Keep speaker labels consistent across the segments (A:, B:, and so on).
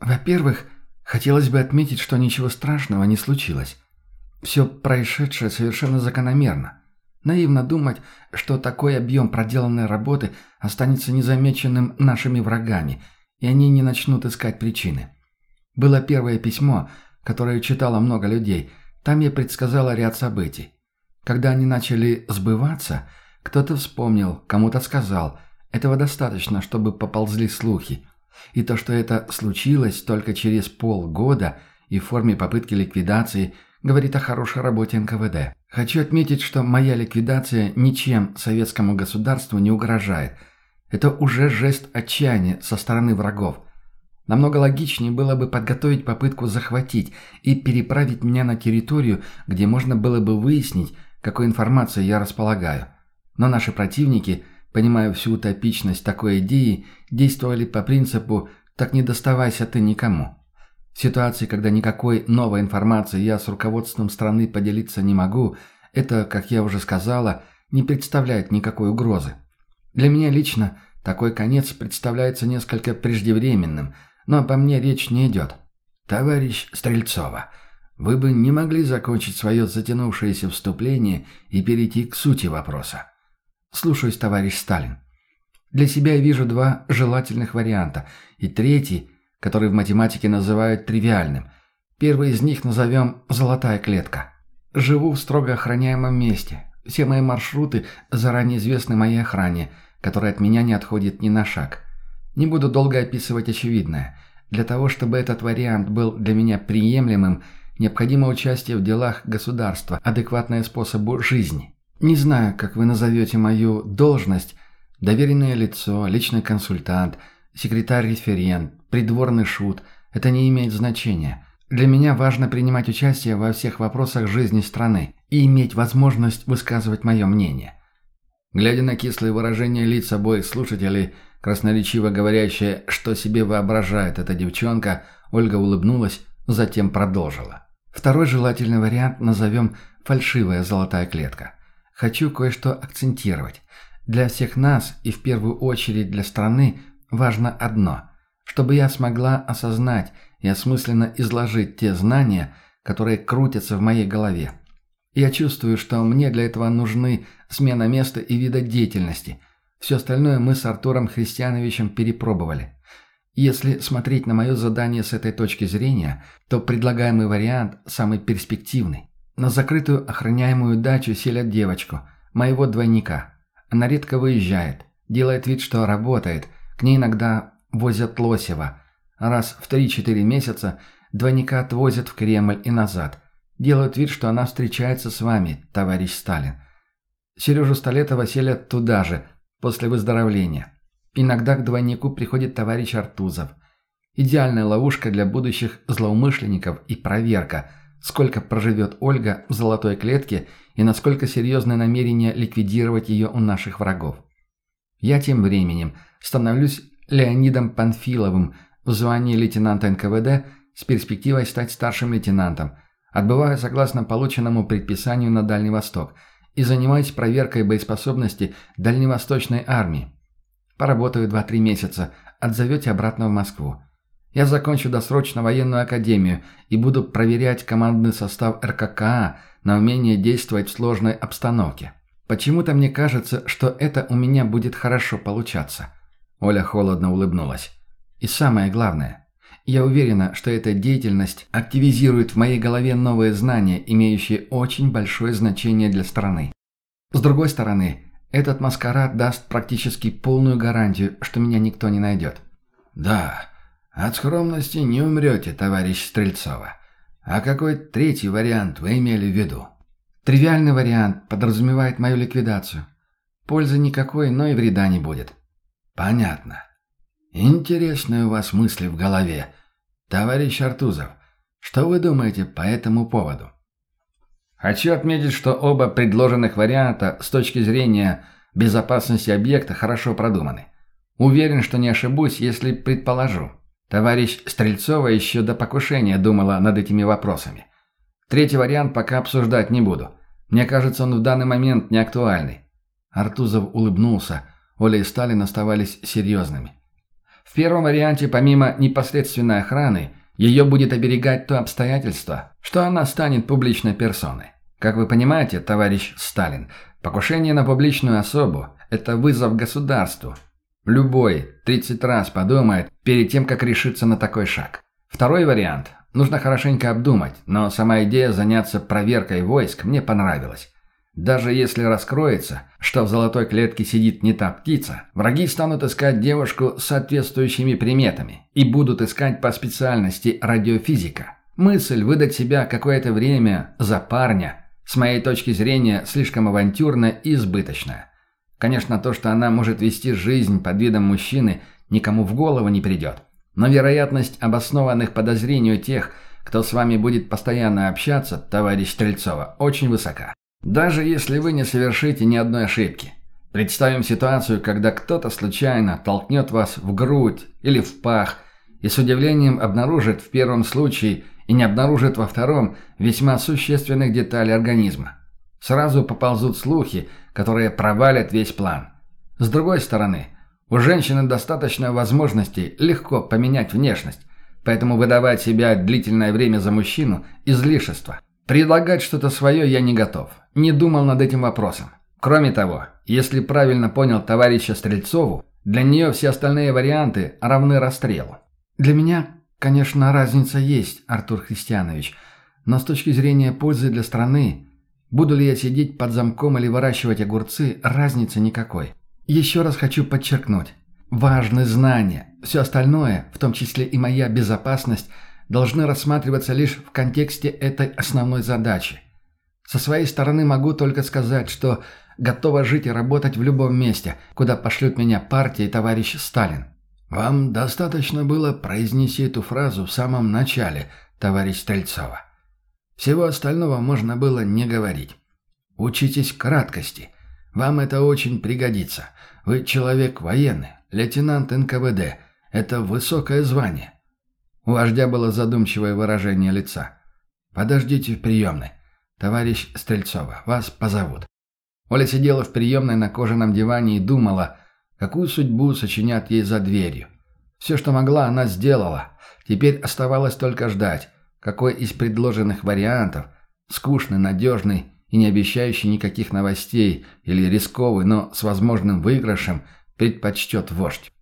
A: Во-первых, хотелось бы отметить, что ничего страшного не случилось. Все происшедшее совершенно закономерно. Наивно думать, что такой объем проделанной работы останется незамеченным нашими врагами, и они не начнут искать причины. Было первое письмо, которое читало много людей. Там я предсказала ряд событий. Когда они начали сбываться, кто-то вспомнил, кому-то сказал. Этого достаточно, чтобы поползли слухи. И то, что это случилось только через полгода и в форме попытки ликвидации – говорит о хорошей работе НКВД. Хочу отметить, что моя ликвидация ничем советскому государству не угрожает. Это уже жест отчаяния со стороны врагов. Намного логичнее было бы подготовить попытку захватить и переправить меня на территорию, где можно было бы выяснить, какой информацией я располагаю. Но наши противники, понимая всю утопичность такой идеи, действовали по принципу «так не доставайся ты никому». В ситуации, когда никакой новой информации я с руководством страны поделиться не могу, это, как я уже сказала, не представляет никакой угрозы. Для меня лично такой конец представляется несколько преждевременным, но по мне речь не идет. Товарищ Стрельцова, вы бы не могли закончить свое затянувшееся вступление и перейти к сути вопроса. Слушаюсь, товарищ Сталин. Для себя я вижу два желательных варианта, и третий – который в математике называют тривиальным. Первый из них назовем «золотая клетка». Живу в строго охраняемом месте. Все мои маршруты заранее известны моей охране, которая от меня не отходит ни на шаг. Не буду долго описывать очевидное. Для того, чтобы этот вариант был для меня приемлемым, необходимо участие в делах государства, адекватное способу жизни. Не знаю, как вы назовете мою должность, доверенное лицо, личный консультант – секретарь-референт, придворный шут – это не имеет значения. Для меня важно принимать участие во всех вопросах жизни страны и иметь возможность высказывать мое мнение. Глядя на кислые выражения лиц обоих слушателей, красноречиво говорящие, что себе воображает эта девчонка, Ольга улыбнулась, затем продолжила. Второй желательный вариант назовем «фальшивая золотая клетка». Хочу кое-что акцентировать. Для всех нас и в первую очередь для страны Важно одно – чтобы я смогла осознать и осмысленно изложить те знания, которые крутятся в моей голове. Я чувствую, что мне для этого нужны смена места и вида деятельности. Все остальное мы с Артуром Христиановичем перепробовали. Если смотреть на мое задание с этой точки зрения, то предлагаемый вариант самый перспективный. На закрытую охраняемую дачу селят девочку, моего двойника. Она редко выезжает, делает вид, что работает – к ней иногда возят Лосева. Раз в 3-4 месяца двойника отвозят в Кремль и назад. Делают вид, что она встречается с вами, товарищ Сталин. Сережу Столетова селят туда же, после выздоровления. Иногда к двойнику приходит товарищ Артузов. Идеальная ловушка для будущих злоумышленников и проверка, сколько проживет Ольга в золотой клетке и насколько серьезное намерение ликвидировать ее у наших врагов. Я тем временем – становлюсь Леонидом Панфиловым в звании лейтенанта НКВД с перспективой стать старшим лейтенантом, отбываю согласно полученному предписанию на Дальний Восток и занимаюсь проверкой боеспособности Дальневосточной армии. Поработаю 2-3 месяца, отзовете обратно в Москву. Я закончу досрочно военную академию и буду проверять командный состав РККА на умение действовать в сложной обстановке. Почему-то мне кажется, что это у меня будет хорошо получаться. Оля холодно улыбнулась. И самое главное, я уверена, что эта деятельность активизирует в моей голове новые знания, имеющие очень большое значение для страны. С другой стороны, этот маскарад даст практически полную гарантию, что меня никто не найдет.
B: Да, от скромности не умрете, товарищ Стрельцова. А какой третий вариант вы имели в виду?
A: Тривиальный вариант подразумевает мою ликвидацию. Пользы никакой, но и вреда не будет.
B: «Понятно. Интересные у вас мысли в голове. Товарищ Артузов, что вы думаете по этому поводу?»
C: Хочу отметить, что оба предложенных варианта с точки зрения безопасности объекта хорошо продуманы. Уверен, что не ошибусь, если предположу. Товарищ Стрельцова еще до покушения думала над этими вопросами. Третий вариант пока обсуждать не буду. Мне кажется, он в данный момент не актуальный.
A: Артузов улыбнулся, Оля и Сталин оставались серьезными.
C: В первом варианте, помимо непосредственной охраны, ее будет оберегать то обстоятельство, что она станет публичной персоной. Как вы понимаете, товарищ Сталин, покушение на публичную особу – это вызов государству. Любой 30 раз подумает перед тем, как решиться на такой шаг. Второй вариант нужно хорошенько обдумать, но сама идея заняться проверкой войск мне понравилась. Даже если раскроется, что в золотой клетке сидит не та птица, враги станут искать девушку с соответствующими приметами и будут искать по специальности радиофизика. Мысль выдать себя какое-то время за парня, с моей точки зрения, слишком авантюрная и избыточная. Конечно, то, что она может вести жизнь под видом мужчины, никому в голову не придет. Но вероятность обоснованных подозрений у тех, кто с вами будет постоянно общаться, товарищ Стрельцова, очень высока. Даже если вы не совершите ни одной ошибки. Представим ситуацию, когда кто-то случайно толкнет вас в грудь или в пах и с удивлением обнаружит в первом случае и не обнаружит во втором весьма существенных деталей организма. Сразу поползут слухи, которые провалят весь план. С другой стороны, у женщины достаточно возможностей легко поменять внешность, поэтому выдавать себя длительное время за мужчину – излишество. Предлагать что-то свое я не готов. Не думал над этим вопросом. Кроме того, если правильно понял товарища Стрельцову, для нее все остальные варианты равны расстрелу.
A: Для меня, конечно, разница есть, Артур Христианович, но с точки зрения пользы для страны, буду ли я сидеть под замком или выращивать огурцы, разницы никакой. Еще раз хочу подчеркнуть. Важны знания. Все остальное, в том числе и моя безопасность – должны рассматриваться лишь в контексте этой основной задачи. Со своей стороны могу только сказать, что готова жить и работать в любом месте, куда пошлют меня партия и товарищ Сталин.
B: Вам достаточно было произнести эту фразу в самом начале, товарищ Стрельцова. Всего остального можно было не говорить. Учитесь краткости. Вам это очень пригодится. Вы человек военный, лейтенант НКВД. Это высокое звание. У вождя было задумчивое выражение лица. «Подождите в приемной. Товарищ Стрельцова, вас позовут». Оля сидела в приемной на кожаном диване и думала, какую судьбу сочинят ей за дверью. Все, что могла, она сделала. Теперь оставалось только ждать, какой из предложенных вариантов, скучный, надежный и не обещающий никаких новостей, или рисковый, но с возможным выигрышем, предпочтет вождь.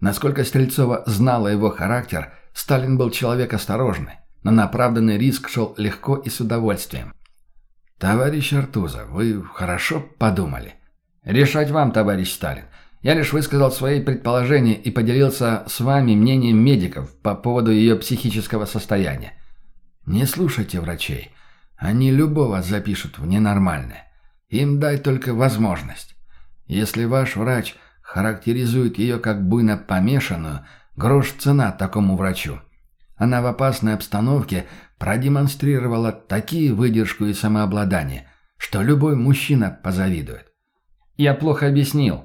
B: Насколько Стрельцова знала его характер – Сталин был человек осторожный, но на оправданный риск шел легко и с удовольствием. «Товарищ Артузов, вы хорошо подумали?» «Решать вам, товарищ Сталин. Я лишь высказал свои предположения и поделился с вами мнением медиков по поводу ее психического состояния. Не слушайте врачей. Они любого запишут в ненормальное. Им дай только возможность. Если ваш врач характеризует ее как буйно помешанную – Грош цена такому врачу. Она в опасной обстановке продемонстрировала такие выдержку и самообладание, что любой мужчина позавидует. Я плохо объяснил.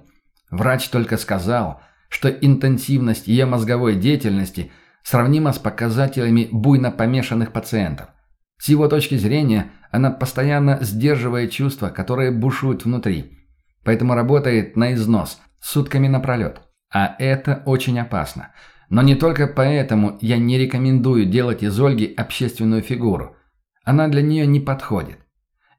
B: Врач только сказал, что интенсивность ее мозговой деятельности сравнима с показателями буйно помешанных пациентов. С его точки зрения, она постоянно сдерживает чувства, которые бушуют внутри. Поэтому работает на износ, сутками напролет. А это очень опасно. Но не только поэтому я не рекомендую делать из Ольги общественную фигуру. Она для нее не подходит.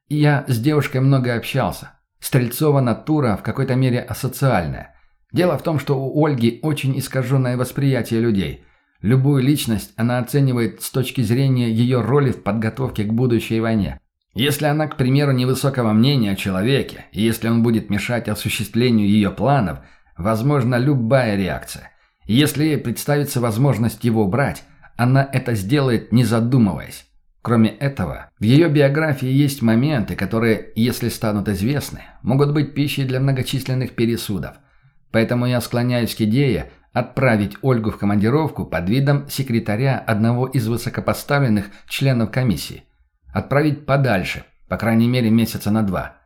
B: Я с девушкой много общался. Стрельцова натура в какой-то мере асоциальная. Дело в том, что у Ольги очень искаженное восприятие людей. Любую личность она оценивает с точки зрения ее роли в подготовке к будущей войне. Если она, к примеру, невысокого мнения о человеке, и если он будет мешать осуществлению ее планов – возможна любая реакция. Если ей представится возможность его брать, она это сделает, не задумываясь. Кроме этого, в ее биографии есть моменты, которые, если станут известны, могут быть пищей для многочисленных пересудов. Поэтому я склоняюсь к идее отправить Ольгу в командировку под видом секретаря одного из высокопоставленных членов комиссии. Отправить подальше, по крайней мере месяца на два.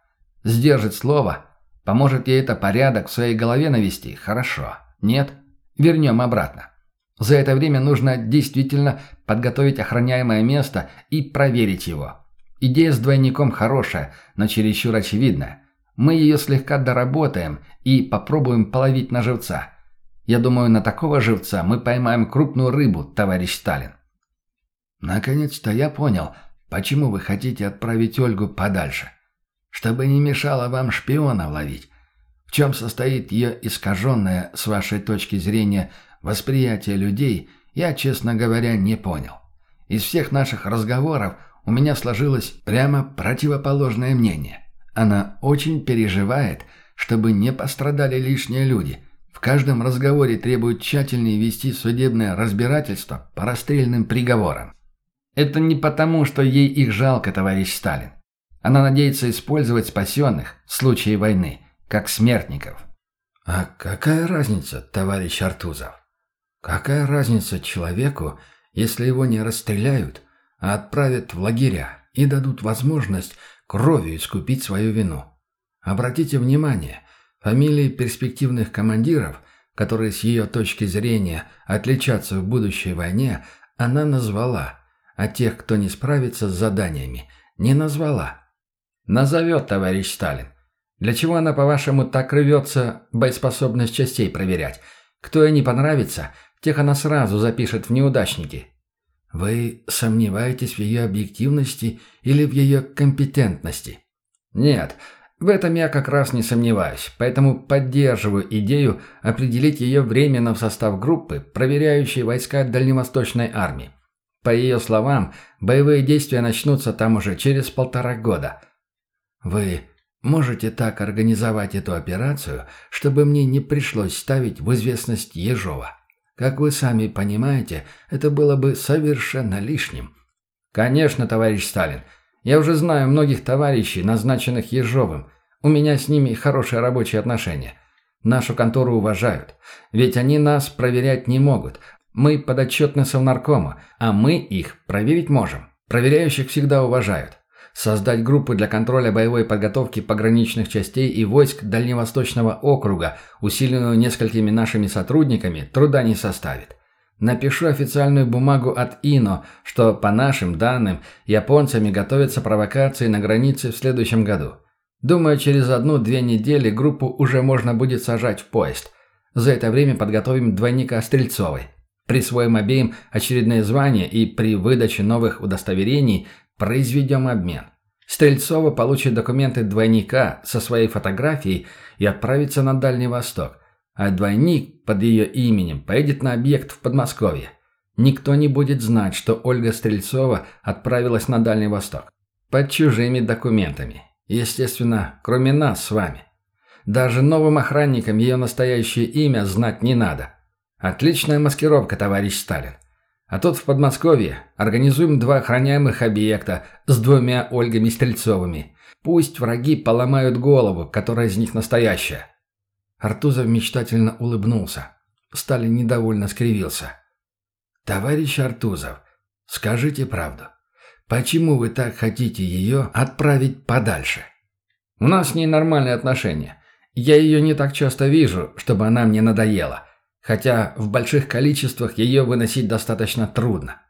B: Сдержать слово Поможет ей это порядок в своей голове навести? Хорошо. Нет? Вернем обратно. За это время нужно действительно подготовить охраняемое место и проверить его. Идея с двойником хорошая, но чересчур очевидная. Мы ее слегка доработаем и попробуем половить на живца.
C: Я думаю, на такого живца мы поймаем крупную рыбу, товарищ Сталин».
B: «Наконец-то я понял, почему вы хотите отправить Ольгу подальше. Чтобы не мешало вам шпиона ловить. В чем состоит ее искаженное, с вашей точки зрения, восприятие людей, я, честно говоря, не понял. Из всех наших разговоров у меня сложилось прямо противоположное мнение. Она очень переживает, чтобы не пострадали лишние люди. В каждом разговоре требует тщательнее вести судебное разбирательство по расстрельным приговорам.
C: Это не потому, что ей их жалко, товарищ Сталин. Она надеется использовать спасенных в случае войны, как смертников.
B: А какая разница, товарищ Артузов? Какая разница человеку, если его не расстреляют, а отправят в лагеря и дадут возможность кровью искупить свою вину? Обратите внимание, фамилии перспективных командиров, которые с ее точки зрения отличатся в будущей войне, она назвала, а тех, кто не справится с заданиями, не назвала.
C: Назовет, товарищ Сталин. Для чего она, по-вашему, так рвется боеспособность частей проверять? Кто ей не понравится, тех она сразу запишет в неудачники.
B: Вы сомневаетесь в ее объективности или в ее компетентности?
C: Нет, в этом я как раз не сомневаюсь, поэтому поддерживаю идею определить ее временно в состав группы, проверяющей войска Дальневосточной армии. По ее словам, боевые действия начнутся там уже через полтора года.
B: Вы можете так организовать эту операцию, чтобы мне не пришлось ставить в известность Ежова. Как вы сами понимаете, это было бы совершенно лишним.
C: Конечно, товарищ Сталин. Я уже знаю многих товарищей, назначенных Ежовым. У меня с ними хорошие рабочие отношения. Нашу контору уважают. Ведь они нас проверять не могут. Мы подотчетны Совнаркому, а мы их проверить можем. Проверяющих всегда уважают. Создать группу для контроля боевой подготовки пограничных частей и войск Дальневосточного округа, усиленную несколькими нашими сотрудниками, труда не составит. Напишу официальную бумагу от ИНО, что, по нашим данным, японцами готовятся провокации на границе в следующем году. Думаю, через одну-две недели группу уже можно будет сажать в поезд. За это время подготовим двойника Стрельцовой. Присвоим обеим очередные звания и при выдаче новых удостоверений произведем обмен. Стрельцова получит документы двойника со своей фотографией и отправится на Дальний Восток, а двойник под ее именем поедет на объект в Подмосковье. Никто не будет знать, что Ольга Стрельцова отправилась на Дальний Восток. Под чужими документами. Естественно, кроме нас с вами. Даже новым охранникам ее настоящее имя знать не надо. Отличная маскировка, товарищ Сталин. А тут в Подмосковье организуем два охраняемых объекта с двумя Ольгами Стрельцовыми. Пусть враги поломают голову, которая из них настоящая.
B: Артузов мечтательно улыбнулся. Сталин недовольно скривился. «Товарищ Артузов, скажите правду. Почему вы так хотите ее отправить подальше?»
C: «У нас с ней нормальные отношения. Я ее не так часто вижу, чтобы она мне надоела хотя в больших количествах ее выносить достаточно трудно.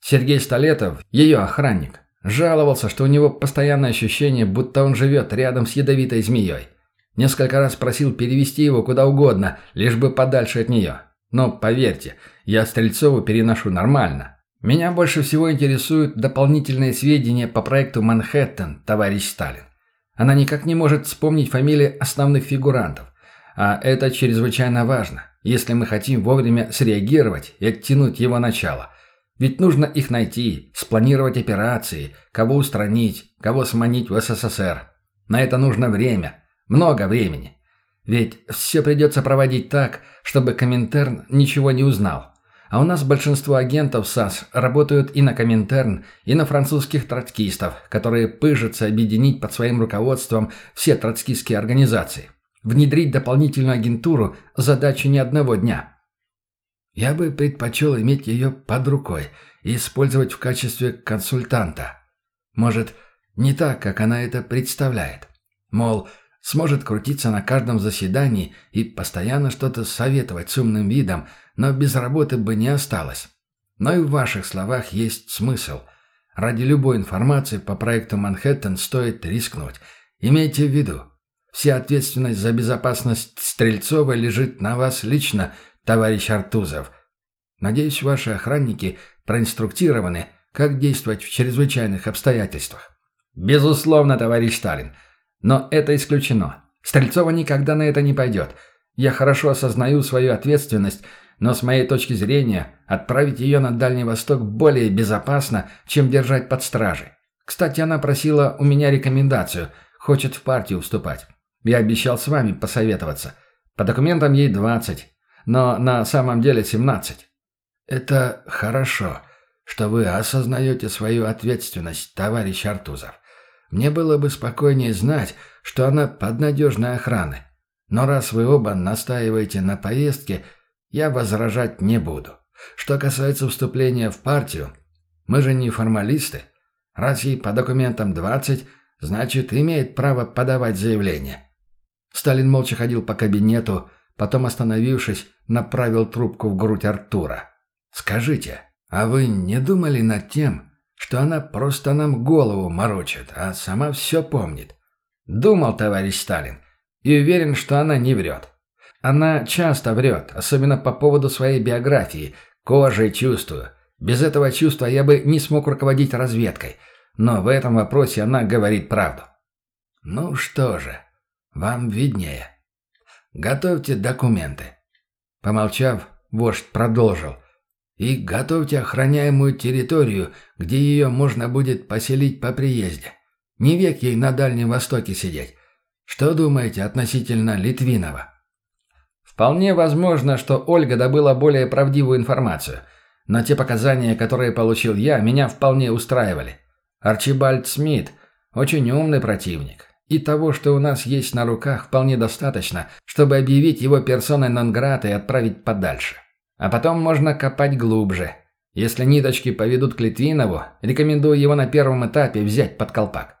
C: Сергей Столетов, ее охранник, жаловался, что у него постоянное ощущение, будто он живет рядом с ядовитой змеей. Несколько раз просил перевести его куда угодно, лишь бы подальше от нее. Но, поверьте, я Стрельцову переношу нормально. Меня больше всего интересуют дополнительные сведения по проекту «Манхэттен», товарищ Сталин. Она никак не может вспомнить фамилии основных фигурантов. А это чрезвычайно важно если мы хотим вовремя среагировать и оттянуть его начало. Ведь нужно их найти, спланировать операции, кого устранить, кого сманить в СССР. На это нужно время, много времени. Ведь все придется проводить так, чтобы Коминтерн ничего не узнал. А у нас большинство агентов САС работают и на Коминтерн, и на французских троцкистов, которые пыжатся объединить под своим руководством все троцкистские организации. Внедрить дополнительную агентуру – задача не одного дня.
B: Я бы предпочел иметь ее под рукой и использовать в качестве консультанта. Может, не так, как она это представляет. Мол, сможет крутиться на каждом заседании и постоянно что-то советовать с умным видом, но без работы бы не осталось. Но и в ваших словах есть смысл. Ради любой информации по проекту «Манхэттен» стоит рискнуть. Имейте в виду, Вся ответственность за безопасность Стрельцова лежит на вас лично, товарищ Артузов. Надеюсь, ваши охранники проинструктированы, как действовать в чрезвычайных обстоятельствах.
C: Безусловно, товарищ Сталин. Но это исключено. Стрельцова никогда на это не пойдет. Я хорошо осознаю свою ответственность, но с моей точки зрения отправить ее на Дальний Восток более безопасно, чем держать под стражей. Кстати, она просила у меня рекомендацию, хочет в партию вступать. Я обещал с вами посоветоваться. По документам ей 20, но на самом деле 17.
B: Это хорошо, что вы осознаете свою ответственность, товарищ Артузов. Мне было бы спокойнее знать, что она под надежной охраной. Но раз вы оба настаиваете на поездке, я возражать не буду. Что касается вступления в партию, мы же не формалисты. Раз ей по документам 20, значит, имеет право подавать заявление. Сталин молча ходил по кабинету, потом, остановившись, направил трубку в грудь Артура. «Скажите, а вы не думали над тем, что она просто нам голову морочит, а сама все помнит. Думал, товарищ Сталин, и уверен, что она не врет. Она часто врет, особенно по поводу своей биографии, кожей чувствую. Без этого чувства я бы не смог руководить разведкой, но в этом вопросе она говорит правду. Ну что же, вам виднее. Готовьте документы. Помолчав, вождь продолжил. И готовьте охраняемую территорию, где ее можно будет поселить по приезде. Не век ей на Дальнем Востоке сидеть. Что думаете относительно Литвинова?
C: Вполне возможно, что Ольга добыла более правдивую информацию. Но те показания, которые получил я, меня вполне устраивали. Арчибальд Смит – очень умный противник. И того, что у нас есть на руках, вполне достаточно, чтобы объявить его персоной нон и отправить подальше. А потом можно копать глубже. Если ниточки поведут к Литвинову, рекомендую его на первом этапе взять под колпак.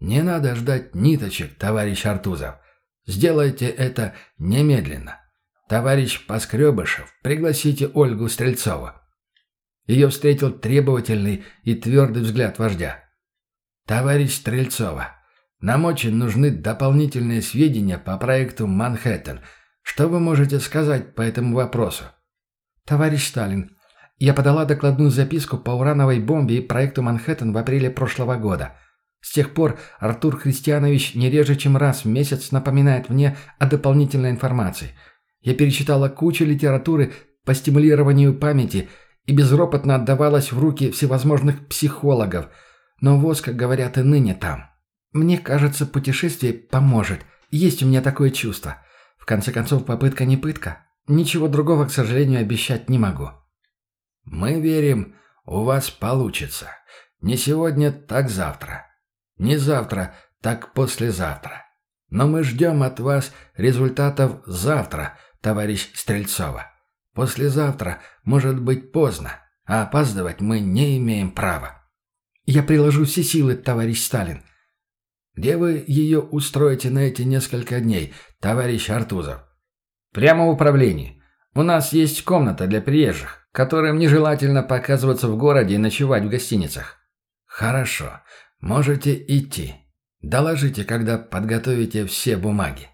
B: Не надо ждать ниточек, товарищ Артузов. Сделайте это немедленно. Товарищ Поскребышев, пригласите Ольгу Стрельцову. Ее встретил требовательный и твердый взгляд вождя. «Товарищ Стрельцова, нам очень нужны дополнительные сведения по проекту «Манхэттен». Что вы можете сказать по этому вопросу?»
A: «Товарищ Сталин, я подала докладную записку по урановой бомбе и проекту «Манхэттен» в апреле прошлого года. С тех пор Артур Христианович не реже, чем раз в месяц напоминает мне о дополнительной информации. Я перечитала кучу литературы по стимулированию памяти и безропотно отдавалась в руки всевозможных психологов, но ВОЗ, как говорят, и ныне там. Мне кажется, путешествие поможет. Есть у меня такое чувство. В конце концов, попытка не пытка. Ничего другого, к сожалению, обещать не могу.
B: Мы верим, у вас получится. Не сегодня, так завтра. Не завтра, так послезавтра. Но мы ждем от вас результатов завтра, товарищ Стрельцова. Послезавтра может быть поздно, а опаздывать мы не имеем права.
A: Я приложу все силы, товарищ Сталин.
B: Где вы ее устроите на эти несколько дней, товарищ Артузов?
C: Прямо в управлении. У нас есть комната для приезжих, которым нежелательно показываться в городе и ночевать в гостиницах.
B: Хорошо. Можете идти. Доложите, когда подготовите все бумаги.